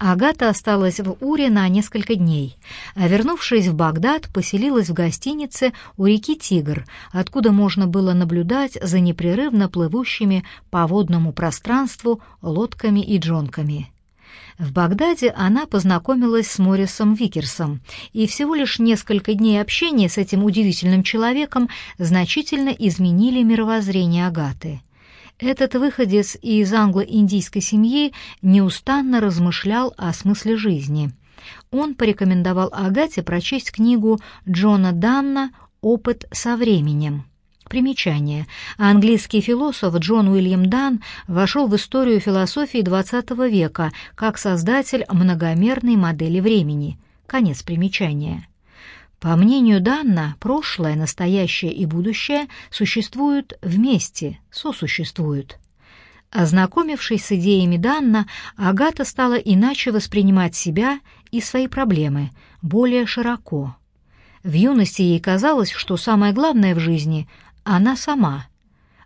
Агата осталась в Уре на несколько дней, а вернувшись в Багдад, поселилась в гостинице у реки Тигр, откуда можно было наблюдать за непрерывно плывущими по водному пространству лодками и джонками. В Багдаде она познакомилась с Моррисом Викерсом, и всего лишь несколько дней общения с этим удивительным человеком значительно изменили мировоззрение Агаты. Этот выходец из англо-индийской семьи неустанно размышлял о смысле жизни. Он порекомендовал Агате прочесть книгу Джона Данна «Опыт со временем». Примечание. Английский философ Джон Уильям Дан вошел в историю философии XX века как создатель многомерной модели времени. Конец примечания. По мнению Данна, прошлое, настоящее и будущее существуют вместе, сосуществуют. Ознакомившись с идеями Данна, Агата стала иначе воспринимать себя и свои проблемы, более широко. В юности ей казалось, что самое главное в жизни — она сама.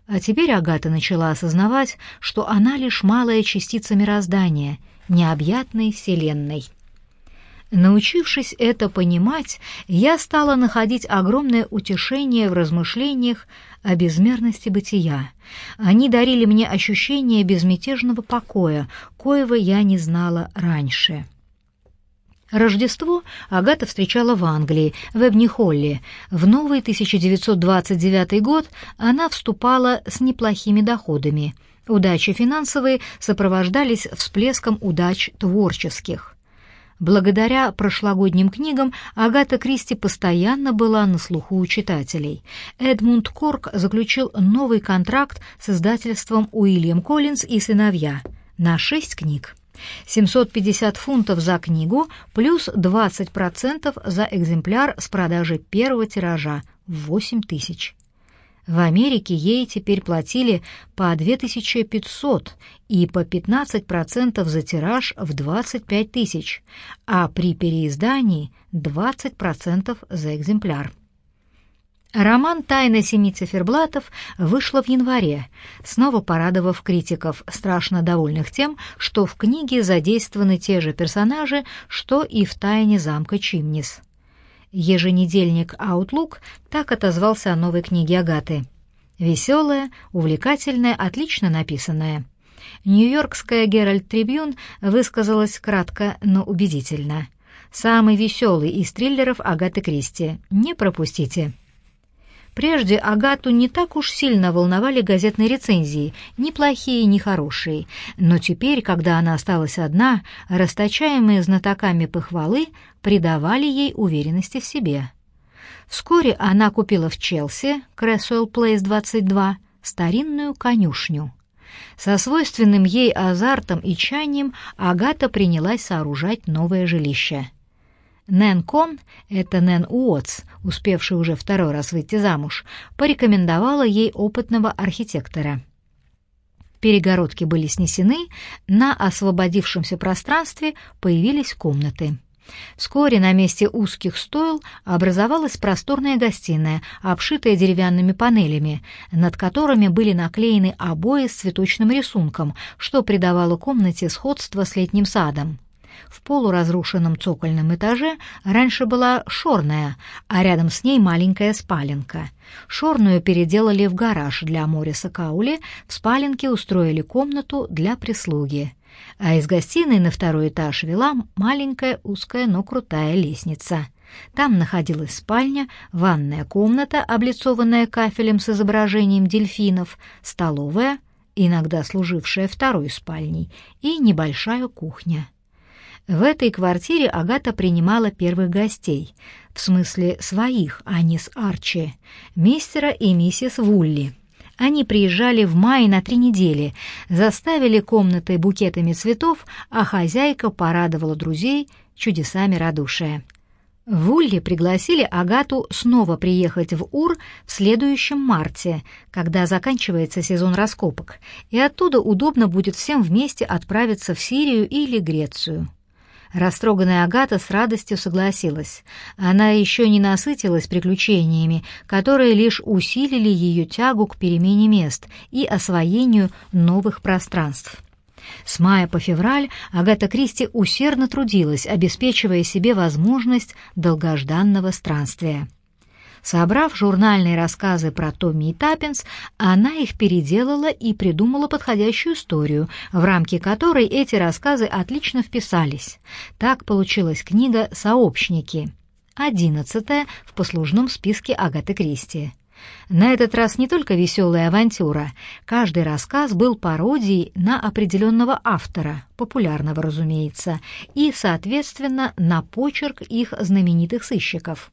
А теперь Агата начала осознавать, что она лишь малая частица мироздания, необъятной Вселенной. Научившись это понимать, я стала находить огромное утешение в размышлениях о безмерности бытия. Они дарили мне ощущение безмятежного покоя, коего я не знала раньше. Рождество Агата встречала в Англии, в Эбни-Холле. В новый 1929 год она вступала с неплохими доходами. Удачи финансовые сопровождались всплеском удач творческих. Благодаря прошлогодним книгам Агата Кристи постоянно была на слуху у читателей. Эдмунд Корк заключил новый контракт с издательством Уильям Коллинз и сыновья на шесть книг. 750 фунтов за книгу плюс 20% за экземпляр с продажи первого тиража в 8 тысяч. В Америке ей теперь платили по 2500 и по 15% за тираж в 25 тысяч, а при переиздании 20% за экземпляр. Роман «Тайна семи циферблатов» вышла в январе, снова порадовав критиков, страшно довольных тем, что в книге задействованы те же персонажи, что и в «Тайне замка Чимнис». Еженедельник Outlook так отозвался о новой книге Агаты. Веселая, увлекательная, отлично написанная. Нью-Йоркская Геральт Трибюн высказалась кратко, но убедительно. Самый веселый из триллеров Агаты Кристи. Не пропустите. Прежде Агату не так уж сильно волновали газетные рецензии, ни плохие, ни хорошие, но теперь, когда она осталась одна, расточаемые знатоками похвалы придавали ей уверенности в себе. Вскоре она купила в Челси, Крэсуэлл Плейс 22, старинную конюшню. Со свойственным ей азартом и чаянием Агата принялась сооружать новое жилище — Нэн Кон, это Нэн Уотс, успевший уже второй раз выйти замуж, порекомендовала ей опытного архитектора. Перегородки были снесены, на освободившемся пространстве появились комнаты. Вскоре на месте узких стойл образовалась просторная гостиная, обшитая деревянными панелями, над которыми были наклеены обои с цветочным рисунком, что придавало комнате сходство с летним садом. В полуразрушенном цокольном этаже раньше была шорная, а рядом с ней маленькая спаленка. Шорную переделали в гараж для Мориса Каули, в спаленке устроили комнату для прислуги. А из гостиной на второй этаж вела маленькая узкая, но крутая лестница. Там находилась спальня, ванная комната, облицованная кафелем с изображением дельфинов, столовая, иногда служившая второй спальней, и небольшая кухня. В этой квартире Агата принимала первых гостей, в смысле своих, а не с Арчи, мистера и миссис Вулли. Они приезжали в мае на три недели, заставили комнаты букетами цветов, а хозяйка порадовала друзей чудесами радушия. Вулли пригласили Агату снова приехать в Ур в следующем марте, когда заканчивается сезон раскопок, и оттуда удобно будет всем вместе отправиться в Сирию или Грецию. Растроганная Агата с радостью согласилась. Она еще не насытилась приключениями, которые лишь усилили ее тягу к перемене мест и освоению новых пространств. С мая по февраль Агата Кристи усердно трудилась, обеспечивая себе возможность долгожданного странствия. Собрав журнальные рассказы про Томми и Таппинс, она их переделала и придумала подходящую историю, в рамки которой эти рассказы отлично вписались. Так получилась книга «Сообщники», одиннадцатая в послужном списке Агаты Кристи. На этот раз не только веселая авантюра. Каждый рассказ был пародией на определенного автора, популярного, разумеется, и, соответственно, на почерк их знаменитых сыщиков.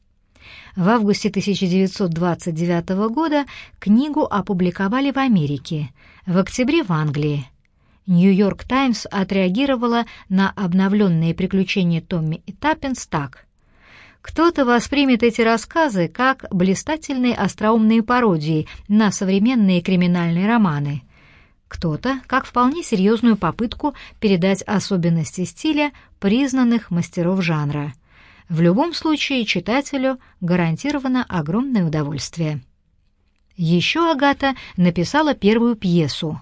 В августе 1929 года книгу опубликовали в Америке, в октябре в Англии. «Нью-Йорк Таймс» отреагировала на обновленные приключения Томми и Таппинс так. «Кто-то воспримет эти рассказы как блистательные остроумные пародии на современные криминальные романы» кто-то как вполне серьезную попытку передать особенности стиля признанных мастеров жанра. В любом случае читателю гарантировано огромное удовольствие. Еще Агата написала первую пьесу.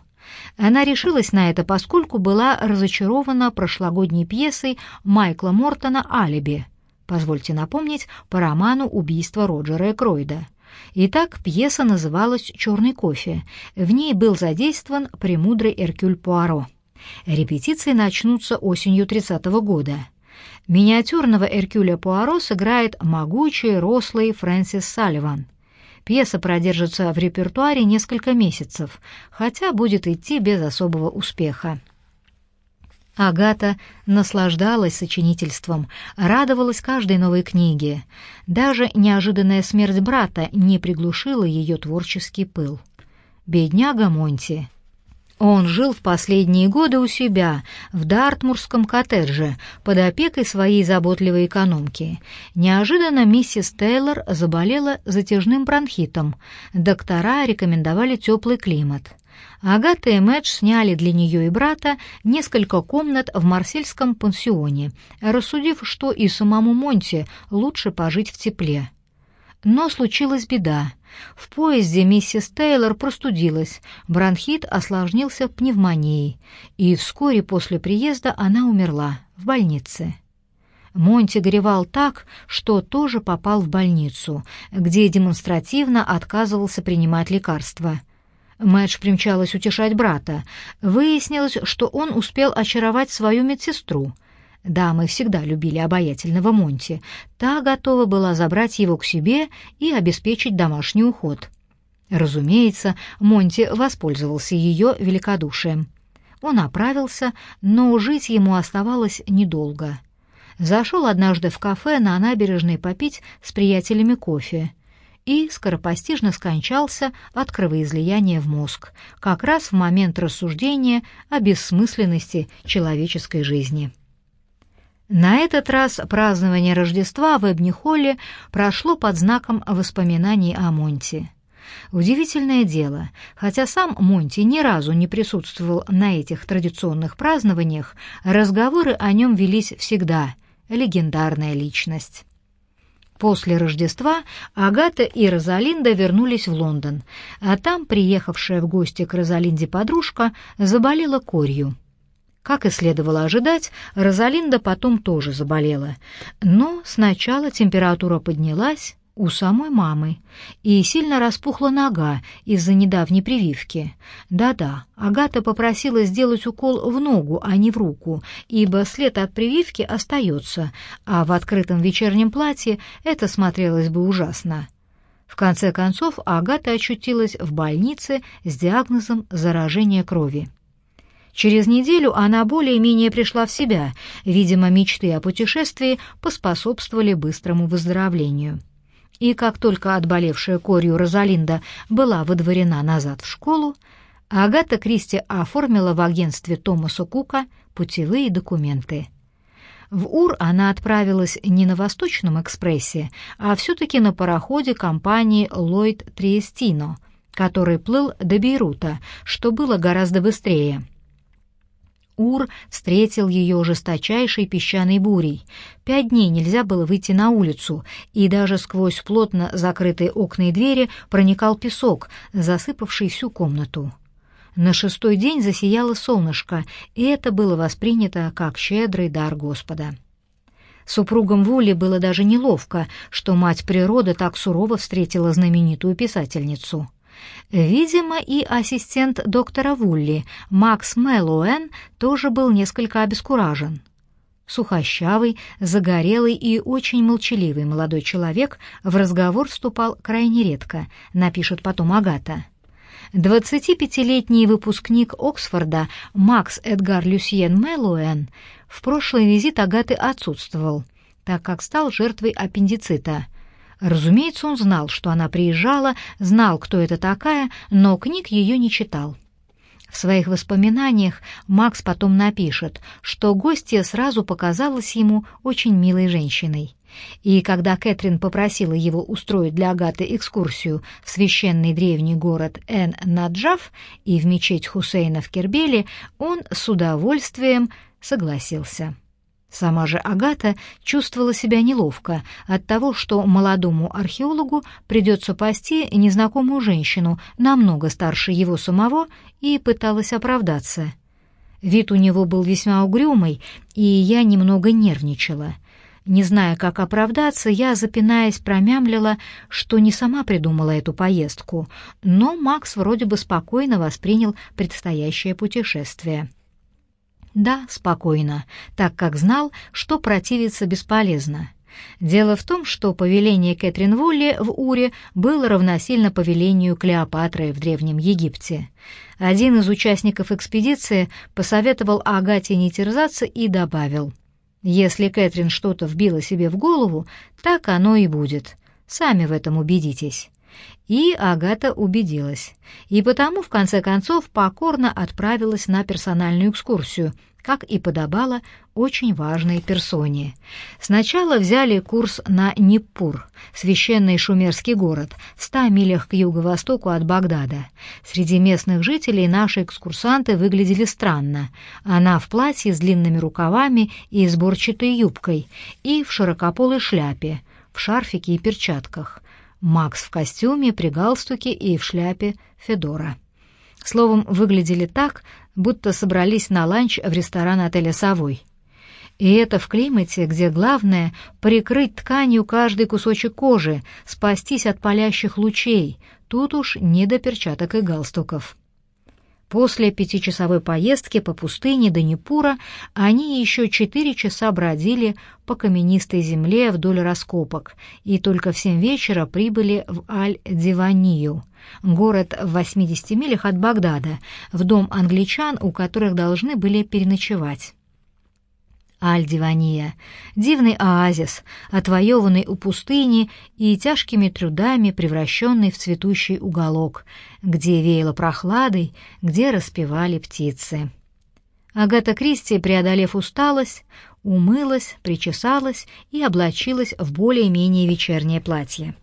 Она решилась на это, поскольку была разочарована прошлогодней пьесой Майкла Мортона «Алиби», позвольте напомнить, по роману «Убийство Роджера Экройда». Итак, пьеса называлась «Черный кофе». В ней был задействован премудрый Эркюль Пуаро. Репетиции начнутся осенью 30 -го года. Миниатюрного Эркюля Пуаро сыграет могучий, рослый Фрэнсис Салливан. Пьеса продержится в репертуаре несколько месяцев, хотя будет идти без особого успеха. Агата наслаждалась сочинительством, радовалась каждой новой книге. Даже неожиданная смерть брата не приглушила ее творческий пыл. Бедняга Монти он жил в последние годы у себя, в Дартмурском коттедже, под опекой своей заботливой экономки. Неожиданно миссис Тейлор заболела затяжным бронхитом. Доктора рекомендовали теплый климат. Агата и Мэтч сняли для нее и брата несколько комнат в марсельском пансионе, рассудив, что и самому Монти лучше пожить в тепле. Но случилась беда. В поезде миссис Тейлор простудилась, бронхит осложнился пневмонией, и вскоре после приезда она умерла в больнице. Монти горевал так, что тоже попал в больницу, где демонстративно отказывался принимать лекарства. Мэтч примчалась утешать брата. Выяснилось, что он успел очаровать свою медсестру — Дамы всегда любили обаятельного Монти. Та готова была забрать его к себе и обеспечить домашний уход. Разумеется, Монти воспользовался ее великодушием. Он оправился, но жить ему оставалось недолго. Зашел однажды в кафе на набережной попить с приятелями кофе и скоропостижно скончался от кровоизлияния в мозг, как раз в момент рассуждения о бессмысленности человеческой жизни. На этот раз празднование Рождества в Эбни-Холле прошло под знаком воспоминаний о Монти. Удивительное дело, хотя сам Монти ни разу не присутствовал на этих традиционных празднованиях, разговоры о нем велись всегда, легендарная личность. После Рождества Агата и Розалинда вернулись в Лондон, а там приехавшая в гости к Розалинде подружка заболела корью. Как и следовало ожидать, Розалинда потом тоже заболела. Но сначала температура поднялась у самой мамы, и сильно распухла нога из-за недавней прививки. Да-да, Агата попросила сделать укол в ногу, а не в руку, ибо след от прививки остается, а в открытом вечернем платье это смотрелось бы ужасно. В конце концов Агата очутилась в больнице с диагнозом заражения крови. Через неделю она более-менее пришла в себя. Видимо, мечты о путешествии поспособствовали быстрому выздоровлению. И как только отболевшая корью Розалинда была выдворена назад в школу, Агата Кристи оформила в агентстве Томаса Кука путевые документы. В Ур она отправилась не на Восточном экспрессе, а все-таки на пароходе компании «Ллойд Триестино», который плыл до Бейрута, что было гораздо быстрее — Ур встретил ее жесточайшей песчаной бурей. Пять дней нельзя было выйти на улицу, и даже сквозь плотно закрытые окна и двери проникал песок, засыпавший всю комнату. На шестой день засияло солнышко, и это было воспринято как щедрый дар Господа. Супругам Вулли было даже неловко, что мать природы так сурово встретила знаменитую писательницу. Видимо, и ассистент доктора Вулли, Макс Мэллоуэн, тоже был несколько обескуражен. Сухощавый, загорелый и очень молчаливый молодой человек в разговор вступал крайне редко, напишет потом Агата. 25-летний выпускник Оксфорда Макс Эдгар Люсьен Мэллоуэн в прошлый визит Агаты отсутствовал, так как стал жертвой аппендицита. Разумеется, он знал, что она приезжала, знал, кто это такая, но книг ее не читал. В своих воспоминаниях Макс потом напишет, что гостья сразу показалась ему очень милой женщиной. И когда Кэтрин попросила его устроить для Агаты экскурсию в священный древний город Эн-Наджав и в мечеть Хусейна в Кербеле, он с удовольствием согласился. Сама же Агата чувствовала себя неловко от того, что молодому археологу придется пасти незнакомую женщину, намного старше его самого, и пыталась оправдаться. Вид у него был весьма угрюмый, и я немного нервничала. Не зная, как оправдаться, я, запинаясь, промямлила, что не сама придумала эту поездку, но Макс вроде бы спокойно воспринял предстоящее путешествие. Да, спокойно, так как знал, что противиться бесполезно. Дело в том, что повеление Кэтрин Вулли в Уре было равносильно повелению Клеопатры в Древнем Египте. Один из участников экспедиции посоветовал Агате не терзаться и добавил, «Если Кэтрин что-то вбила себе в голову, так оно и будет. Сами в этом убедитесь». И Агата убедилась. И потому, в конце концов, покорно отправилась на персональную экскурсию, как и подобало очень важной персоне. Сначала взяли курс на Ниппур, священный шумерский город, в ста милях к юго-востоку от Багдада. Среди местных жителей наши экскурсанты выглядели странно. Она в платье с длинными рукавами и сборчатой юбкой, и в широкополой шляпе, в шарфике и перчатках. Макс в костюме, при галстуке и в шляпе Федора. Словом, выглядели так, будто собрались на ланч в ресторан отеля «Совой». И это в климате, где главное — прикрыть тканью каждый кусочек кожи, спастись от палящих лучей. Тут уж не до перчаток и галстуков. После пятичасовой поездки по пустыне до Непура они еще четыре часа бродили по каменистой земле вдоль раскопок и только в семь вечера прибыли в Аль-Диванию, город в 80 милях от Багдада, в дом англичан, у которых должны были переночевать. Альдивания, дивный оазис, отвоеванный у пустыни и тяжкими трудами превращенный в цветущий уголок, где веяло прохладой, где распевали птицы. Агата Кристи, преодолев усталость, умылась, причесалась и облачилась в более-менее вечернее платье.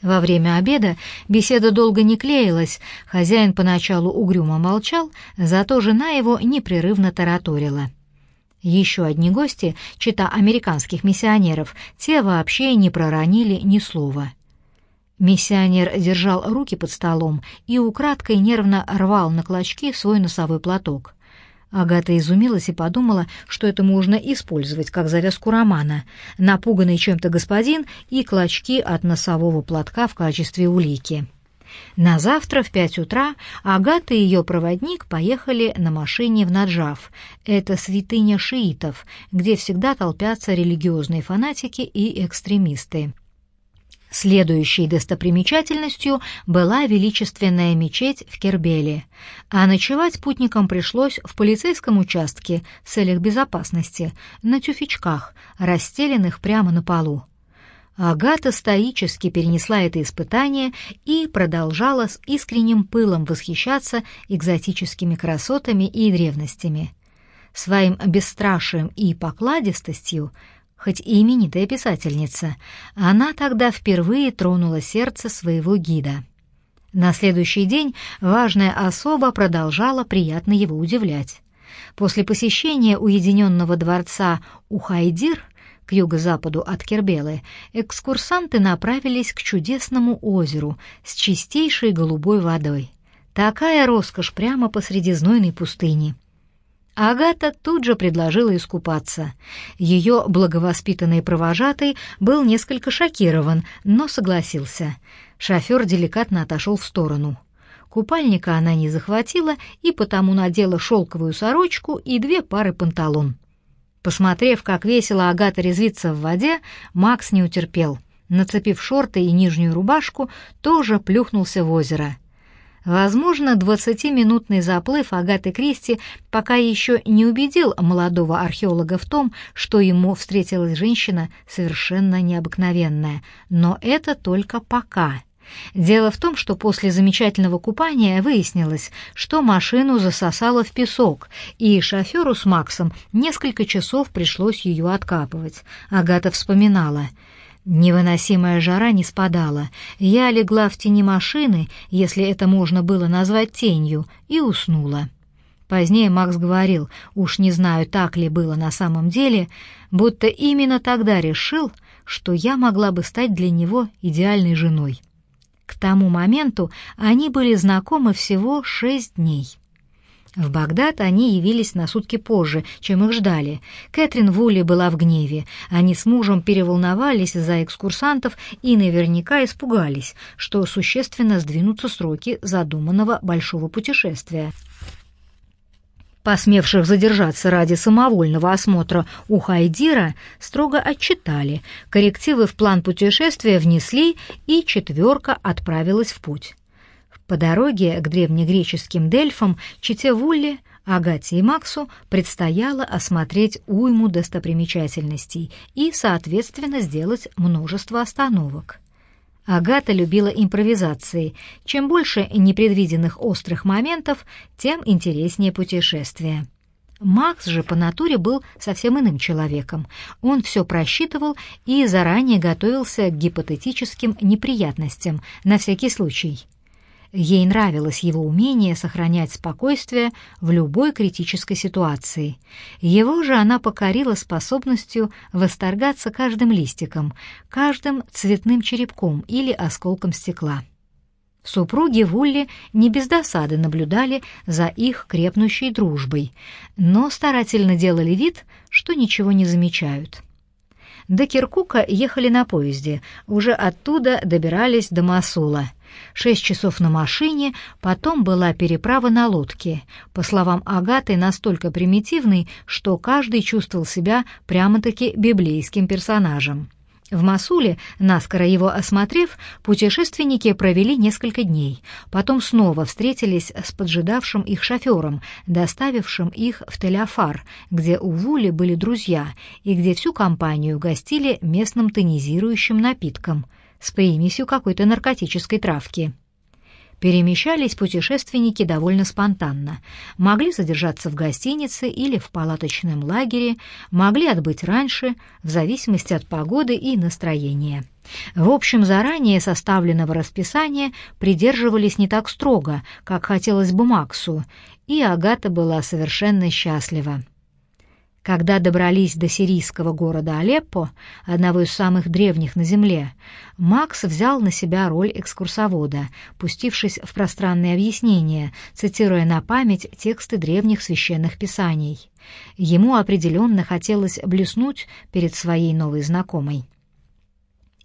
Во время обеда беседа долго не клеилась, хозяин поначалу угрюмо молчал, зато жена его непрерывно тараторила — еще одни гости, чита американских миссионеров, те вообще не проронили ни слова. Миссионер держал руки под столом и украдкой нервно рвал на клочки свой носовой платок. Агата изумилась и подумала, что это можно использовать как завязку романа, напуганный чем-то господин и клочки от носового платка в качестве улики. На завтра в пять утра Агата и ее проводник поехали на машине в Наджав. Это святыня шиитов, где всегда толпятся религиозные фанатики и экстремисты. Следующей достопримечательностью была величественная мечеть в Кербеле, а ночевать путникам пришлось в полицейском участке в целях безопасности, на тюфячках, расстеленных прямо на полу. Агата стоически перенесла это испытание и продолжала с искренним пылом восхищаться экзотическими красотами и древностями. Своим бесстрашием и покладистостью, хоть и именитая писательница, она тогда впервые тронула сердце своего гида. На следующий день важная особа продолжала приятно его удивлять. После посещения уединенного дворца Ухайдир — к юго-западу от Кербелы, экскурсанты направились к чудесному озеру с чистейшей голубой водой. Такая роскошь прямо посреди знойной пустыни. Агата тут же предложила искупаться. Ее благовоспитанный провожатый был несколько шокирован, но согласился. Шофер деликатно отошел в сторону. Купальника она не захватила и потому надела шелковую сорочку и две пары панталон. Посмотрев, как весело Агата резвится в воде, Макс не утерпел. Нацепив шорты и нижнюю рубашку, тоже плюхнулся в озеро. Возможно, двадцатиминутный заплыв Агаты Кристи пока еще не убедил молодого археолога в том, что ему встретилась женщина совершенно необыкновенная, но это только пока — Дело в том, что после замечательного купания выяснилось, что машину засосало в песок, и шоферу с Максом несколько часов пришлось ее откапывать. Агата вспоминала. Невыносимая жара не спадала. Я легла в тени машины, если это можно было назвать тенью, и уснула. Позднее Макс говорил, уж не знаю, так ли было на самом деле, будто именно тогда решил, что я могла бы стать для него идеальной женой. К тому моменту они были знакомы всего шесть дней. В Багдад они явились на сутки позже, чем их ждали. Кэтрин Вулли была в гневе. Они с мужем переволновались за экскурсантов и наверняка испугались, что существенно сдвинутся сроки задуманного большого путешествия. Посмевших задержаться ради самовольного осмотра у Хайдира строго отчитали, коррективы в план путешествия внесли, и четверка отправилась в путь. По дороге к древнегреческим дельфам чите Вулли, Агате и Максу предстояло осмотреть уйму достопримечательностей и, соответственно, сделать множество остановок. Агата любила импровизации. Чем больше непредвиденных острых моментов, тем интереснее путешествие. Макс же по натуре был совсем иным человеком. Он все просчитывал и заранее готовился к гипотетическим неприятностям на всякий случай. Ей нравилось его умение сохранять спокойствие в любой критической ситуации. Его же она покорила способностью восторгаться каждым листиком, каждым цветным черепком или осколком стекла. Супруги Вулли не без досады наблюдали за их крепнущей дружбой, но старательно делали вид, что ничего не замечают. До Киркука ехали на поезде, уже оттуда добирались до Масула — Шесть часов на машине, потом была переправа на лодке. По словам Агаты, настолько примитивной, что каждый чувствовал себя прямо-таки библейским персонажем. В Масуле, наскоро его осмотрев, путешественники провели несколько дней. Потом снова встретились с поджидавшим их шофером, доставившим их в Теляфар, где у Вули были друзья и где всю компанию гостили местным тонизирующим напитком — с примесью какой-то наркотической травки. Перемещались путешественники довольно спонтанно. Могли задержаться в гостинице или в палаточном лагере, могли отбыть раньше, в зависимости от погоды и настроения. В общем, заранее составленного расписания придерживались не так строго, как хотелось бы Максу, и Агата была совершенно счастлива. Когда добрались до сирийского города Алеппо, одного из самых древних на земле, Макс взял на себя роль экскурсовода, пустившись в пространные объяснения, цитируя на память тексты древних священных писаний. Ему определенно хотелось блеснуть перед своей новой знакомой.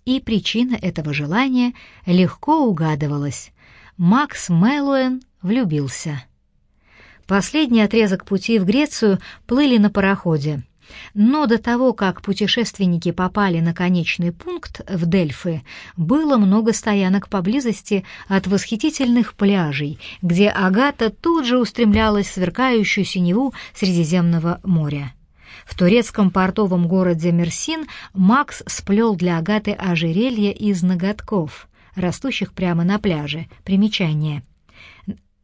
И причина этого желания легко угадывалась. Макс Мэллоуэн влюбился. Последний отрезок пути в Грецию плыли на пароходе. Но до того, как путешественники попали на конечный пункт в Дельфы, было много стоянок поблизости от восхитительных пляжей, где Агата тут же устремлялась в сверкающую синеву Средиземного моря. В турецком портовом городе Мерсин Макс сплел для Агаты ожерелье из ноготков, растущих прямо на пляже. Примечание —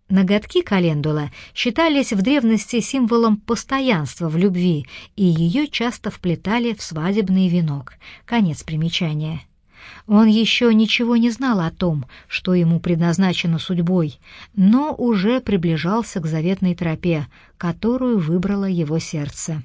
Ноготки календула считались в древности символом постоянства в любви, и ее часто вплетали в свадебный венок. Конец примечания. Он еще ничего не знал о том, что ему предназначено судьбой, но уже приближался к заветной тропе, которую выбрало его сердце.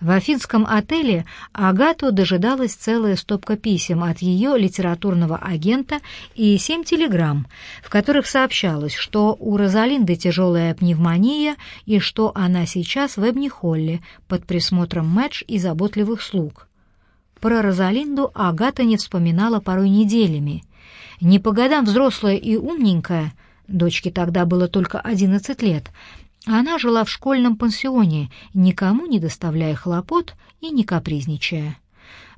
В афинском отеле Агату дожидалась целая стопка писем от ее литературного агента и семь телеграмм, в которых сообщалось, что у Розалинды тяжелая пневмония и что она сейчас в Эбнихолле под присмотром Мэтч и заботливых слуг. Про Розалинду Агата не вспоминала порой неделями. Не по годам взрослая и умненькая, дочке тогда было только одиннадцать лет, она жила в школьном пансионе, никому не доставляя хлопот и не капризничая.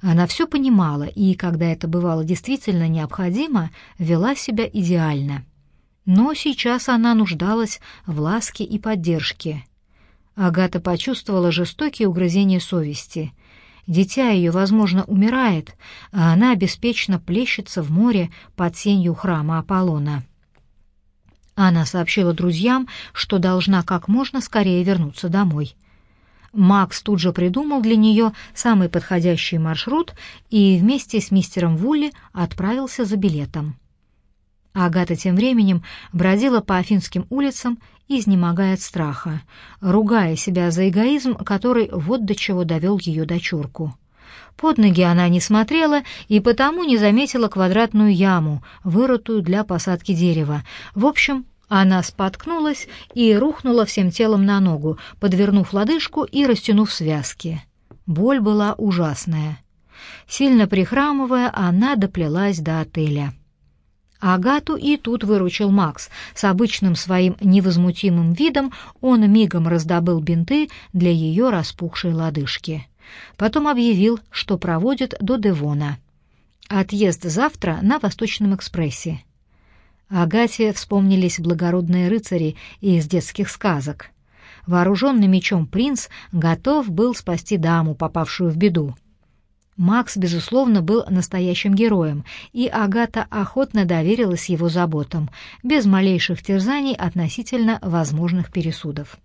Она все понимала и, когда это бывало действительно необходимо, вела себя идеально. Но сейчас она нуждалась в ласке и поддержке. Агата почувствовала жестокие угрызения совести. Дитя ее, возможно, умирает, а она беспечно плещется в море под сенью храма Аполлона. Она сообщила друзьям, что должна как можно скорее вернуться домой. Макс тут же придумал для нее самый подходящий маршрут и вместе с мистером Вулли отправился за билетом. Агата тем временем бродила по афинским улицам, изнемогая от страха, ругая себя за эгоизм, который вот до чего довел ее дочурку. Под ноги она не смотрела и потому не заметила квадратную яму, вырытую для посадки дерева. В общем, она споткнулась и рухнула всем телом на ногу, подвернув лодыжку и растянув связки. Боль была ужасная. Сильно прихрамывая, она доплелась до отеля. Агату и тут выручил Макс. С обычным своим невозмутимым видом он мигом раздобыл бинты для ее распухшей лодыжки. Потом объявил, что проводит до Девона. Отъезд завтра на Восточном экспрессе. Агате вспомнились благородные рыцари из детских сказок. Вооруженный мечом принц готов был спасти даму, попавшую в беду. Макс, безусловно, был настоящим героем, и Агата охотно доверилась его заботам, без малейших терзаний относительно возможных пересудов.